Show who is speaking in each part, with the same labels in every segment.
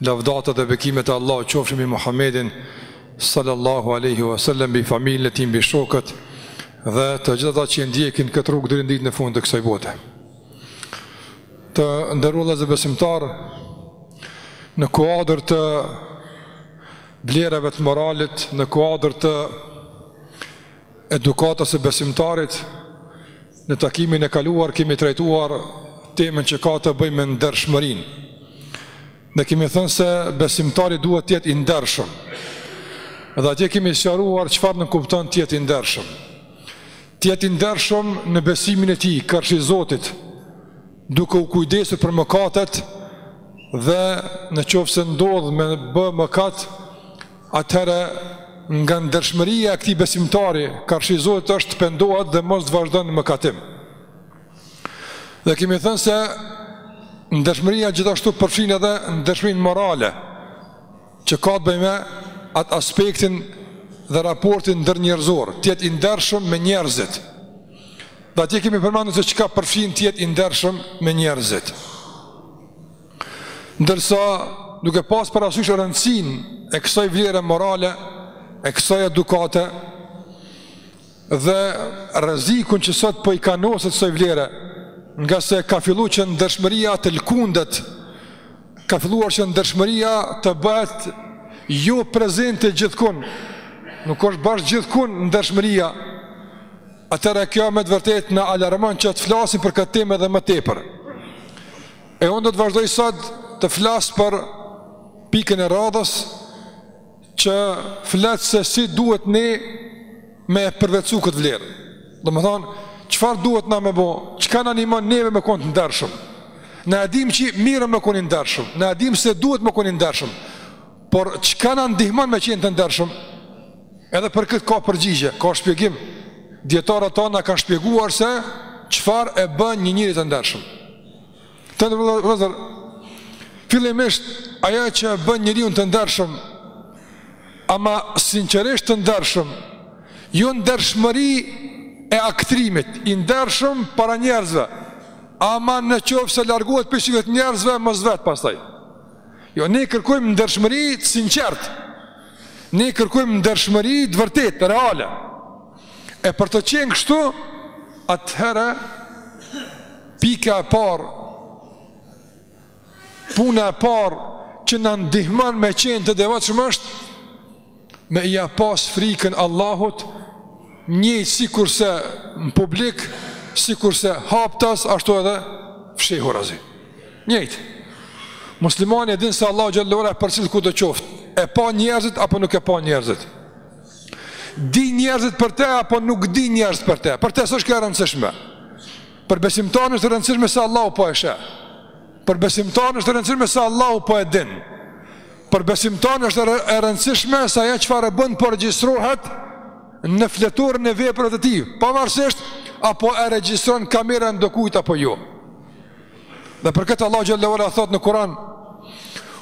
Speaker 1: Lavdata dhe bekimet e Allahut qofshin mbi Muhammedin sallallahu alaihi wasallam, mbi familjen e tij, mbi shokët dhe të gjithë ata që e ndjekin këtë rrugë deri në ditën e fundit të kësaj bote. Të nderuar vëllezër besimtarë, në kuadër të vlerave të moralit, në kuadër të Edukatës së besimtarit Në takimin e kaluar kemi trajtuar temën që ka të bëjë me ndershmërinë. Ne kemi thënë se besimtari duhet të jetë i ndershëm. Dhe atje kemi sqaruar çfarë nënkupton të jetë i ndershëm. Të jetë i ndershëm në besimin e tij karshi Zotit, duke u kujdesur për mëkatet dhe në qoftë se ndodh me bë mëkat, atëherë nga ndershmëria e këtij besimtari karshi Zotit është të pendohet dhe mos të vazhdon në mëkatim. Dhe kemi thënë se ndershmëria gjithashtu përfshin edhe ndershmërinë morale që ka të bëjë me atë aspektin dhe raportin ndër njerëzor, të jetë i ndershëm me njerëzit. Dhe atje kemi përmendur se çka përfshin të jetë i ndershëm me njerëzit. Ndërsa, duke pas parasysh rëndësinë e kësaj vlere morale, e kësaj edukate, dhe rrezikun që sot po i kanoset kësaj vlere, ngase ka fillu që ndershmëria të lkundet, ka filluar që ndershmëria të bëhet jo prezente gjithkun, nuk është bashkë gjithkun ndershmëria, atëherë kjo me të vërtetë na alarmon që të flasim për këtë temë edhe më tepër. E unë do të vazhdoj sot të flas për pikën e radhës që flet se si duhet ne me e përvetsu këtë vlerë. Domethonë, çfarë duhet na me bo, çka na ndihmon neve me konë të ndershëm. Na e dimë që mirë me konë i ndershëm, na e dimë se duhet me konë i ndershëm, por çka na ndihmon me qenë të ndershëm, edhe për këtë ka përgjigje, ka shpjegim, dijetarët tanë kanë shpjeguar se çfarë e bën një njeri të ndershëm. Të vëllezër, fillimisht, ajo që e bën njeriun të ndershëm, ama sinqerisht të ndershëm, jo ndershmëri e aktrimit, i ndershëm para njerëzve, ama në qoftë se largohet prej syve të njerëzve, mos vet pastaj. Jo, ne kërkojmë ndershmëri të sinqertë, ne kërkojmë ndershmëri të vërtetë, reale. E për të qenë kështu, atëherë, Pika e parë, puna e parë që na ndihmon me qenë të devotshëm është me ia pas frikën Allahut njëjtë sikurse në publik, sikurse haptas, ashtu edhe fshehurazi. Njëjtë. Muslimani e din se Allahu xhallahu ala e përcjell kudo qoftë, e pa njerëzit apo nuk e pa njerëzit. Di njerëzit për te apo nuk di njerëzit për te, për te s'është kjo e rëndësishme. Për besimtarin është e rëndësishme se Allahu po e sheh. Për besimtarin është e rëndësishme se Allahu po e din. Për besimtarin është e rëndësishme se ajo çfarë bën po regjistrohet në fletorën e veprave të tij, pavarësisht a po e regjistron kamera e ndokujt apo jo. Dhe për këtë Allahu xhallahu ala thot në Kur'an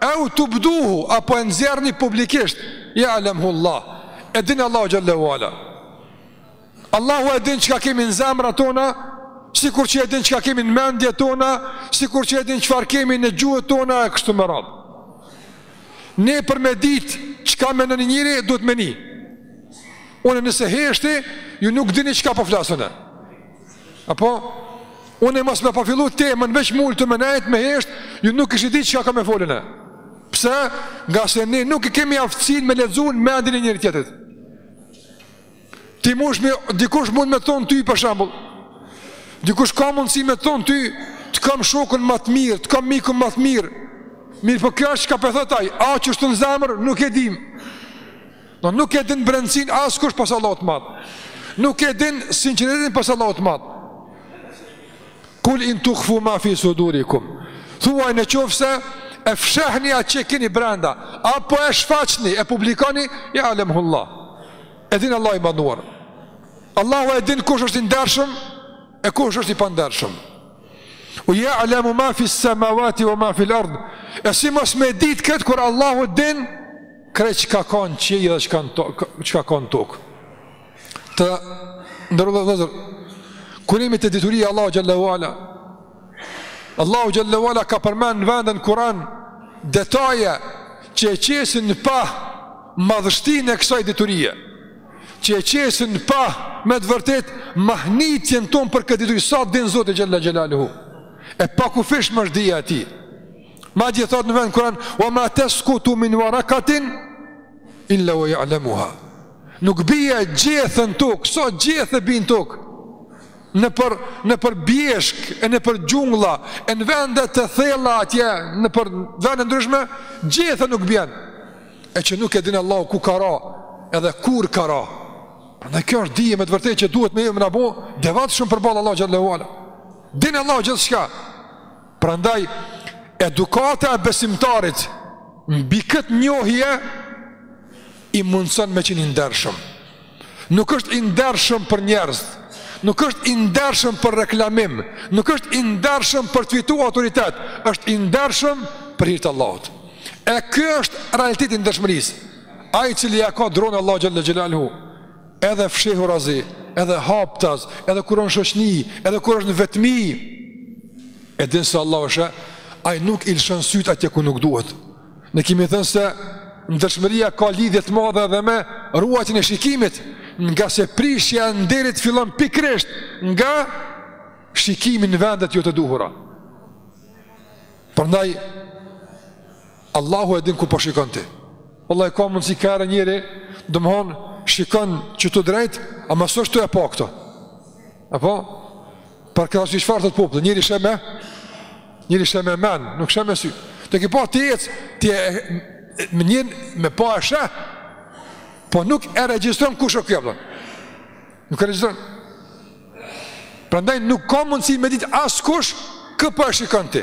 Speaker 1: Eu tubduhu apo e nxjerrni publikisht, ya'lamuhu Allah. E din Allahu xhallahu ala. Allahu e din çka kemi në zemrat tona, sikur që e din çka kemi në mendjet tona, sikur që e din çfarë kemi në gjuhët tona e kështu me radhë. Ne për me ditë çka mendon një njeri duhet me ni. Unë nëse heshti, ju nuk dini çka po flas unë. Apo, unë e mos me pas fillu temën e veç m'u ul e me nejtë, me heshtë, ju nuk kishit dit çka kam me fol unë. Pse? Ngase ne nuk e kemi aftësin me lexu mendjen e njëri-tjetrit. Ti munesh me, dikush mund me thonë ty, për shembull, dikush ka mundësi me thonë ty, të kam shokun më të mirë, të kam mikun më të mirë, mirëpo kjo është çka po thot ai, a çka është në zemër, nuk e dimë. Do nuk e din brendësin askush pos Allahut të Madh. Nuk e din sinqeritetin pos Allahut të Madh. Kul in tukhfu ma fi sudurikum. Thuaj në qoftë se e fshehni atë që keni brenda, apo e shfaqni, e publikoni, ja alemhullah. E din Allahu i madhëruar. Allahu e din kush është i ndershëm e kush është i pandershëm. Ue ja alemu ma fi samawati wa ma fi al-ard. E si mos me dit kët kur Allahu din Krejt çka ka në qiej dhe çka ka në tokë. Të nderuar vëllezër, kur jemi te dituria e Allahut Gjallahu Ala, Allahu Gjallahu Ala ka përmen në vende në Kur'an detaje që e qesin në pah madhështin e kësaj diturie, që e qesin në pah me të vërtet mahnitjen ton për këtë dituri, sa di Zoti Gjallahu Gjallahu Ala, e pakufishme është dija e tij, Madje thotë në vend Kuran Wa ma teskutu min warakatin Illa wa ja'lemuha Nuk bjen gjeth në tokë Sa sa gjethe bien tokë Nëpër, nëpër bjeshkë E nëpër xhungla E në vende të thella atje Nëpër vende t'ndryshme Gjethe nuk bjen që nuk e din Allahu ku ka ra Edhe kur ka ra E kjo është dije me të vërtetë që duhet me ju më na bo Devotshëm përballë Allahut xhele ue ala Din Allahu gjithçka Prandaj, edukata e besimtarit mbi këtë njohje i mundëson me qenë i ndershëm. Nuk është i ndershëm për njerëz, nuk është i ndershëm për reklamim, nuk është i ndershëm për të fitu autoritet, është i ndershëm për hir të Allahut. E ky është realiteti i ndershmërisë, ai i cili ia ka dronë Allahut xhele xhelaluhu, Edhe fshehurazi, edhe haptas, edhe kur është shoqni, edhe kur është në vetmi, e din se Allahu e sheh, ai nuk i lëshon sytë atje ku nuk duhet. Ne kemi thënë se ndershmëria ka lidhje të madhe edhe me ruajtjen e shikimit, ngase prishja e nderit fillon pikërisht nga shikimi në vende jo të duhura. Prandaj Allahu e din ku po shikon ti. Wallahi ka mundsi ka herë njeri, domethënë shikon qeshtu drejt, ama s'osht tu e pa këto. Apo për krahasim si çfarë thot populli, njeri sheh me njeri sheh me men, nuk sheh me sy. Te ke pa tu ec, ti e me një me pa e sheh. Po nuk e regjistron kush është kjo. Nuk e regjistron. Prandaj nuk ka mundësi me ditë askush kë po e shikon ti.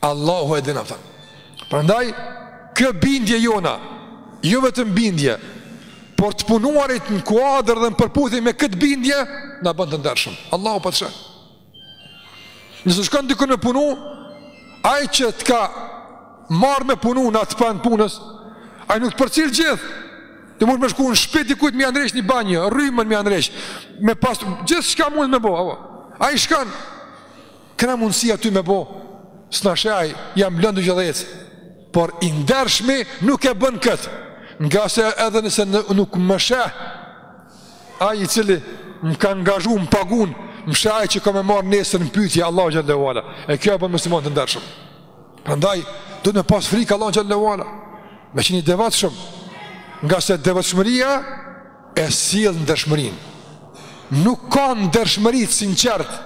Speaker 1: Allahu e din ata. Prandaj kjo bindje jona, jo vetëm bindje, por të punuarit në kuadër dhe në përputhje me këtë bindje na bën të ndershëm. Allahu po të sheh. Nëse shkon dikun me punu, ai që të ka marrë me punu ta ka dhanë punën, ai nuk të përcil gjithë. Ti mun me shku në shtëpi t'dikujt me ndreq një banjë, rrymën me ndreq, me pa gjithçka mund me bo, apo. Ai shkon Kena mundësi aty me bo, s'na sheh ai, e ka lën durt çelsa, por i ndershmi nuk e bën këtë, ngase edhe nëse nuk më sheh ai i cili më ka angazhu, më pagun, më sheh ai që ka me më marrë nesër në pyetje, Allahu xhele ue ala, e kjo e bën musliman të ndershëm. Prandaj, duhet me pas frikë Allahun xhele ue ala, me qenë i devotshëm, ngase devotshmëria, e sjell ndershmërinë. Nuk ka ndershmëri të sinqertë,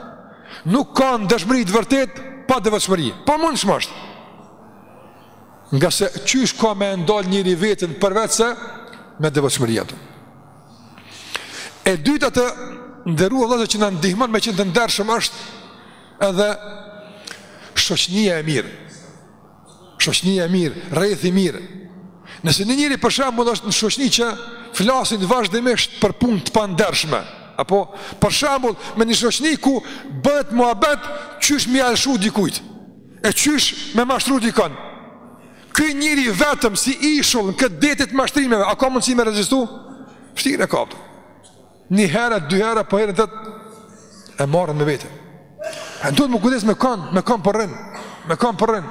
Speaker 1: nuk ka ndershmëri të vërtetë pa devotshmëri. Pamundshme është. Nga se qysh ka me ndal njeri veten përveçse me devotshmëri atë. E dyta të nderuar vëllezër që na ndihmon me qenë të ndershëm është edhe shoqnia e mirë. Shoqnia e mirë, rrethi i mirë. Nëse një njeri për shembull është në shoqni që flasin vazhdimisht për punë të pandershme, apo për shembull me një shoqni ku bëhet muhabet qysh me ia lshu dikujt. E qysh me mashtru dikon. Ky njeri vetëm si ishull në këtë det të mashtrimeve, a ka mundësi me rezistu? Vështirë e ka. Një herë, dy herë, po herën tretë e marrën me vete. E duhet me kujdes me kan, me kan po rrin, me kan po rrin.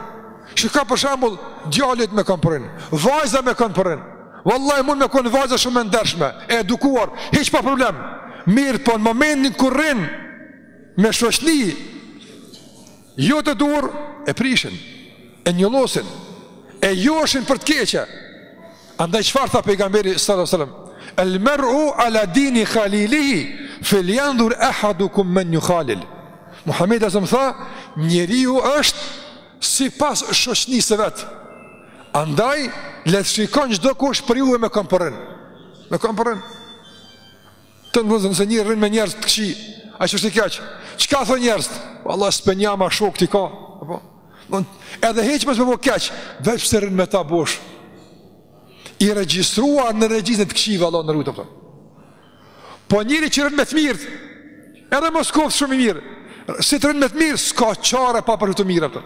Speaker 1: S'ka për shembull, djali me kan po rrin, vajza me kan po rrin. Vallahi, mund me kanë vajza shumë e ndershme, e edukuar, hiç pa problem. Mirëpo në momentin kur rrin me shoqni, Jo të duhur e prishin, e njollosin, e joshin për të keqe. Andaj çfarë tha pejgamberi sallallahu sallam? El mer'u ala dini khalilihi, fel jendhur ehadukum men jukhalil. Muhammedi a.s. tha, njeriu është sipas shoqnisë vet. Andaj, le të shikon çdokush prej juve me kan po rrin. Me kan po rrin. Të ndëzën se një rrin me njerëz të këqij, a është i keq? Çka thonë njerëz? Allah, s'pe njoh ama shokët i ka. Apo? Në, edhe hiç me s'pe bo keq, veç pëse rrin me ta bohesh i regjistruar në regjistër të këqijve, Allahu na ruajtë, Po njeri që rrin me të mirët, edhe mos koftë shumë i mirë, si të rrin me të mirë, s'ka çare pa për të mirë, apëton.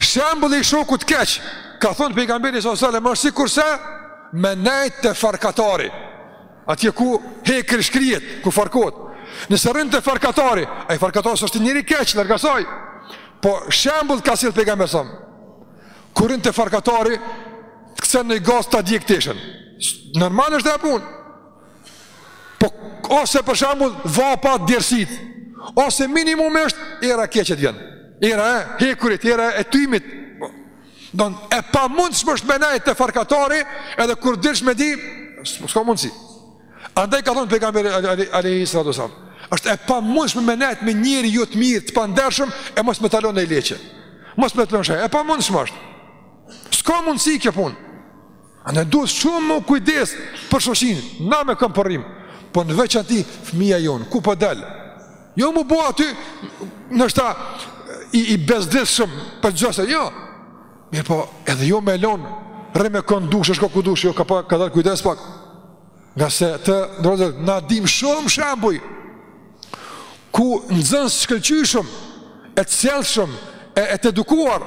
Speaker 1: Shembulli i shokut keq, ka thënë pejgamberi sa selem, është sikurse me nejt te farkatari, atje ku hekri shkrihet, ku farkohet, nëse rrin te farkatari, ai farkatari s'është njeri i keq, larg asaj, po shembull ka sjell pejgamberi sa, kur rrin te farkatari, të kcen noni gacë ta djeg teshën, normal është dhe e punë, Po ose për shembull vapa djersit, ose minimum është era e keqe të vjen. Era e hekurit, era e tymit. Don e pamundshme është me nejt te farkatari, edhe kur del me di, s'ka mundsi. Andaj ka thënë pejgamberi alejhi salatu wasallam, është e pamundshme me nejt me njeri jo të mirë, të pandershëm e mos me ta lon nej leqe. Mos me ta lon shenj, e pamundshme është. S'ka mundsi kjo punë. Andaj duhet shumë m'u kujdes për shoqnin, na me kon po rrim, po në veçanti fëmija jonë, ku po del? Jo m'u bo aty, ndoshta i, i bezdisshëm për gjëse, jo. Mirëpo, edhe jo me lon, rri me kon dush, shko ku dush, jo ka, pa, kadal, kujdes pak. Ngase të nderuar vëllezër, na dim shumë shembuj, ku nxënës shkëlqyshëm, e të sjellshëm, e, e të edukuar,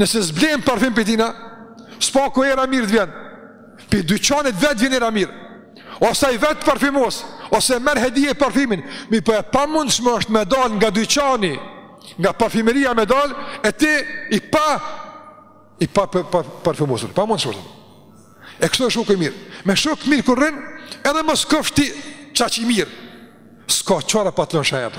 Speaker 1: Nëse s'blen parfim prej tina, së paku era e mirë të vjen. Prej dyqanit vetë vjen era e mirë. Ose i vetë parfimos, ose merr hedije parfimin. Mirëpo e pamundshme është me dalë nga dyqani, nga parfimeria me dalë, e ti i pa, i pa, pa, paparfimosur. Pamundshme është. E kështu është shoku i mirë. Me shok të mirë kur rrin, edhe mos kofsh ti qaq i mirë. S'ka çare pa të lënë shenjat.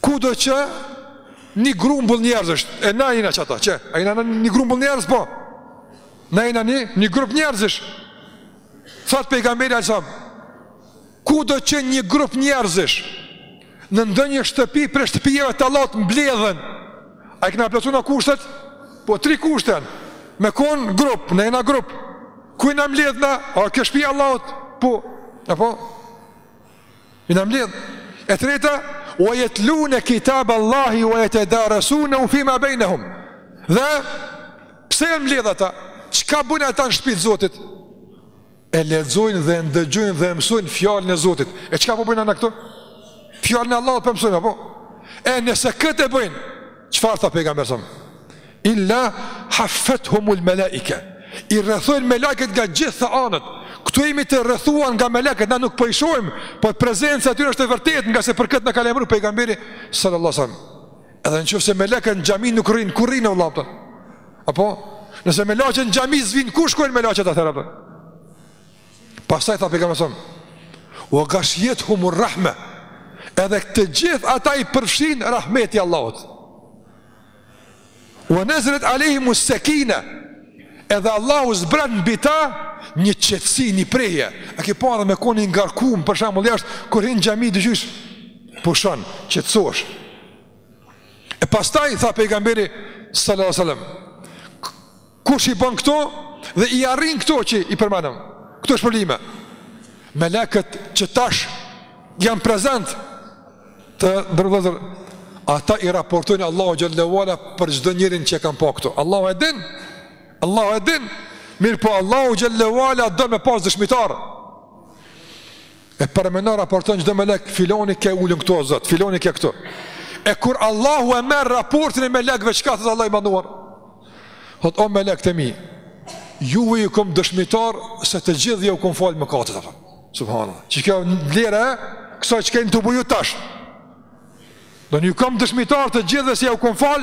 Speaker 1: Kudo që një grumbull njerëzish, e na jena qata, që? A jena na një grumbull njerëz, po? Na jena një, një grup njerëzish. Thotë pejgamberi alejhi selam, kudo që një grup njerëzish, në ndonjë shtëpi prej shtëpive të Allahut mblidhen, a i kena plotsu na kushtet? Po, tri kushte, me kon grup, na jena grup, ku jena mbledh na, a ke shpia Allahut, po, apo, Jena mbledh, e treta, jetlune kitab Allahi, ue jetedaresunehu fima bejnehum. Dhe, pse jan mbledh ata? Çka bëjnë ata në shpi të Zotit? E lexojnë dhe ndëgjojnë dhe mësojnë fjalën e Zotit. E çka po bëjmë na këtu? Fjalën e Allahut po e mësojmë, apo? E nëse këtë e bëjnë, çfarë tha pejgamberi alejhi selam? Illa haffethumul malaika. I rrethojnë melekët nga gjitha anët. Këtu jemi të rrethuar nga melekët, na nuk po i shohim, por prezenca e tyre është e vërtetë, ngase për këtë na ka lajmëruar pejgamberi sallallahu alajhi wasallam. Edhe nëse melekët në xhami nuk rrin, ku rrin vëlla pra? Apo nëse melekët në xhami s'vin ku shkojnë melekët atëherë apo? Pastaj tha pejgamberi sallallahu alajhi wasallam, "Wa ghashiyathumur rahma." Edhe të gjithë ata i përfshin rahmeti i Allahut. Wa nazalat alehim as-sakina. Edhe Allahu zbret mbi ta një qetësi, një prehje. A ke parë me kon i ngarkum për shembull jashtë kur hin n'xhami diqysh pushon, qetësohesh. E pastaj tha pejgamberi sallallahu alajhi wasallam Kush i bën këto dhe i arrin këto që i përmendëm? Këto shpërblime. Melekët që tash janë prezent të nderuar vëllezër, ata i raportojnë Allahut xhelle ue ala për çdo njërin që kanë pa këtu. Allahu e din. Allahu e din. Mirëpo Allahu xhelle ue ala do me pas dëshmitar. E përmeniherë raporton çdo melek filoni ke ulun këtu o Zot, filoni ke këtu. E kur Allahu e merr raportin e melekëve çka thot Allahu i madhnuar? Thot o melekët e mi, juve ju kom dëshmitarë se të gjithë ju kom fal mëkatet apo. Subhanallahu. Çi ka lira kësaj çka të bëju tash? Do një kom dëshmitar të gjithë se ju kom fal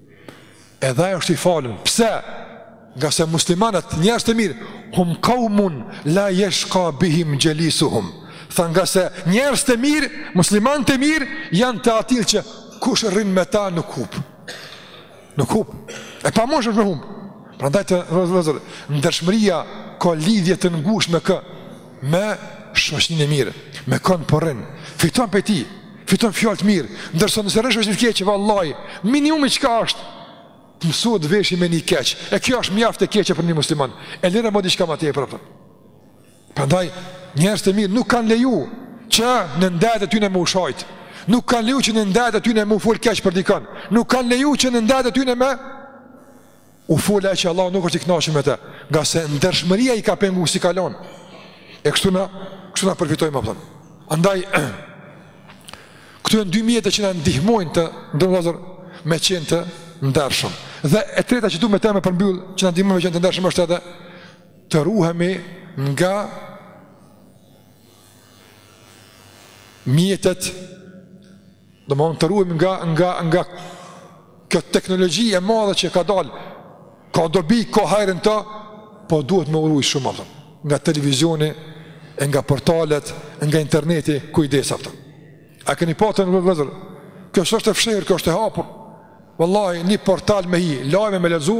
Speaker 1: Edhe ai është i falun. Pse? Ngase muslimanët, njerëzt e mirë, hum qaumun la yashqa bihim jalisuhum. Tha ngase njerëzt e mirë, muslimanët e mirë janë të atillë që kush rrin me ta nuk hup. Nuk hup. E pamundshme me humb. Prandaj të nderuar vllazër, ndershmëria ka lidhje të ngushtë me kë? me shoqninë e mirë, me kon po rrin, fiton pej tij, fiton fjalë të mirë, ndërsa nëse rrin n'shoqni t'keqe, vallahi, minimumi çka është, të mësohet veshi me ni keq, e kjo është mjaft e keqe për një musliman, e lere mo diçka ma tepër, apo. Prandaj, njerëzt e mirë nuk kanë leju që në ndejet e tyne me u shajt, nuk kanë leju që në ndejet e tyne me u fol keq për dikon, nuk kanë leju që në ndejet e tyne me U fol ajo që Allahu nuk është i knaqun me te, ngase ndershmëria i ka pengu, s'i ka lon. E kështu na, kështu na përfitojmë apo. Andaj këto janë dy mjete që na ndihmojnë të nderuar vllazër me qenë të ndershëm. Dhe e treta që du me te me përmbyll që na ndihmon me qenë të ndershëm është edhe të ruhemi nga mjetet Domethënë të ruhemi nga, nga, nga kjo teknologji e madhe që ka dalë, ka dobi, ka hajr n'to, po duhet me u rujt shumë, apëton, nga televizioni, e nga portalet, e nga interneti, kujdes, apëton. A këni pa, të nderuar vllazër, kjo s'është e fshehur, kjo është e hapur, vallahi, një portal me hi, lajme me lexu,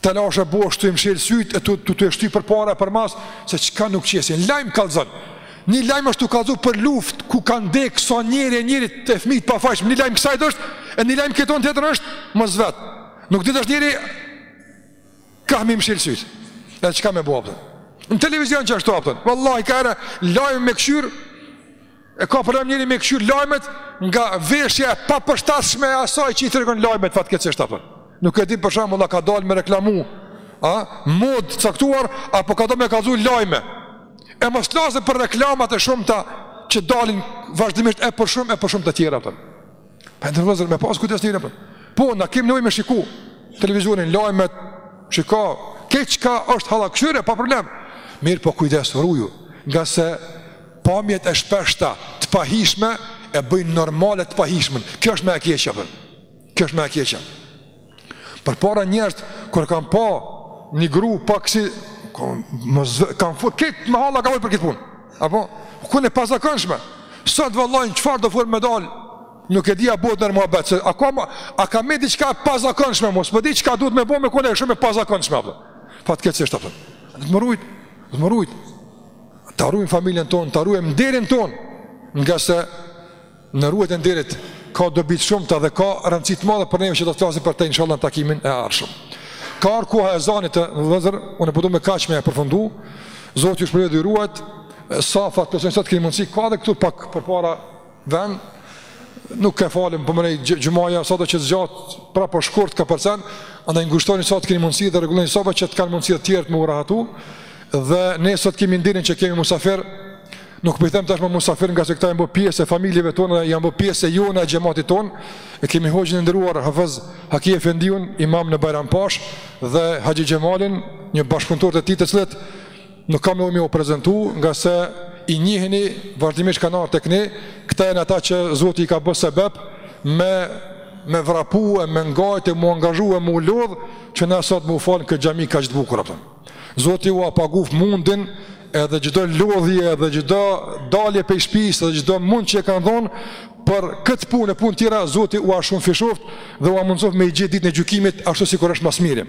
Speaker 1: Telashe bosh tu i mshel sytë e tu tu tu e shty përpara për mas, se çka nuk qesin, lajm kallxon. Një lajm është tu kallxu për luftë, ku kanë dek sa njeri e njeri e fmijt pafajshëm, një lajm kësajt është, e një lajm këton tjetër është, mos vet. Nuk di tash njeri, kah me i mshel sytë, e çka me bo apëtën. Në televizion që është apëtën, vallahi, ka herë, lajme me kqyr, E ka problem njeri me i kqyr lajmet nga veshja e papërshtatshme e asaj që i tregon lajmet fatkeqësisht apo. Nuk e din për shembull a ka dal me reklamu, a, modë të caktuar, apo ka dal me kallxu lajme. E mos flasim për reklamat e shumta që dalin vazhdimisht e për shumë e për shumë të tjera apo. Pra të nderuar vllazër me pas kujdes njeri apo. Po, na kemi nevojë me shiku televizionin, lajmet, shiko, ke çka është hallall kqyre, pa problem. Mirëpo kujdes ruju, ngase pamjet e shpeshta të pahijshme e bëjnë normale të pahijshmen. Kjo është më e keqja, apo. Kjo është më e keqja. Përpara njerëzve, kur kam pa një gru pa kësi, kam, më zë, kam fut, këtë me hallakat vallë për këtë punë. Apo, ku e pazakonshme, sot vallahi çfarëdo fare me dalë, nuk e di a bëhet muhabet, a ka, a ka më diçka pazakonshme, mos më di çka duhet me bo me kone e shumë e pazakonshme, apo. Fatkeqësisht, apo. Duhet me rujtë, duhet me rujtë, ta rujmë familjen tonë, ta rujmë nderin tonë, ngase Në ruajtjen e nderit ka dobi të shumta dhe ka rëndësi të madhe për ne që do të flasim për të inshallah në takimin e ardhshëm. Ka ardhur koha e ezanit vëllezër, unë po du me kaq me e përfundu. Zoti ju shpërbleftë dhe ju ruajt. Safat sa të keni mundsi ka edhe këtu pak përpara vend. Nuk e falim po më në xhumaja sado që zgjat pra po shkurt kapërcen, andaj ngushtoni sa të keni mundsi dhe rregulloni safat që të kanë mundsi të tjerët me u rahatu. Dhe ne sot kemi nderin që kemi musafir Nuk po i them tashmë musafir ngase këta janë bo pjesë e familjeve tona, janë bo pjesë e jona e xhamatit ton. E kemi hoxhin e nderuar Hafiz Haki Efendiun, imam në Bajram Pash dhe Haxhi Xhemalin, një bashkëpunëtor të tij të cilët nuk kam nevojë me ju prezantu, ngase i njihni vazhdimisht kanë ardhur tek ne. Këta janë ata që Zoti i ka bërë sebeb me me vrapu e me ngajtë e me u angazhu e me u lodh që na sot me u falë në këtë xhami kaq të bukur apo. Zoti ua paguftë mundin edhe çdo lodhje edhe çdo dalje prej shtëpisë edhe çdo mund që e kanë dhonë për këtë punë e punë tjera Zoti ua shumëfishoft dhe ua mundsoft me i gjetë ditën e gjykimit ashtu sikur është ma së miri.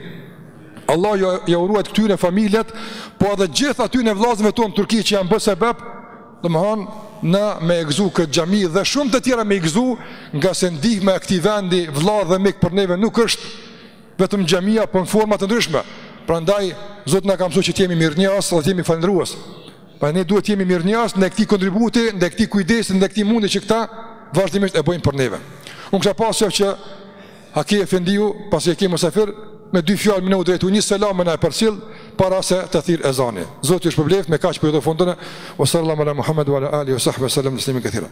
Speaker 1: Allahu ja, jau ruajt këtyne familjet, po edhe gjithë atyne vllazënve tonë turq që janë bërë sebeb, domethon na me e gëzu këtë xhami dhe shumë të tjera me i gëzu, ngase ndihma e këtij vendi vëlla dhe mik për neve nuk është vetëm xhamia po në forma të ndryshme. Prandaj Zoti na ka mësuar që të jemi mirënjohës dhe të jemi falëndërues. Pra ne duhet të jemi mirënjohës ndaj këtij kontributi, ndaj këtij kujdesi, ndaj këtij mundi që këta vazhdimisht e bëjnë për neve. Unë kisha pasur qejf që Haki Efendiu, pasi e kemi mysafir, me dy fjalë me na u drejtu një selam me na e përcjell para se të thirret ezani. Zoti ju shpërbleft me kaq po e përfundojmë. Wa sallallahu ala Muhammed wa ala alihi wa sahbihi wa sallam taslimin katira.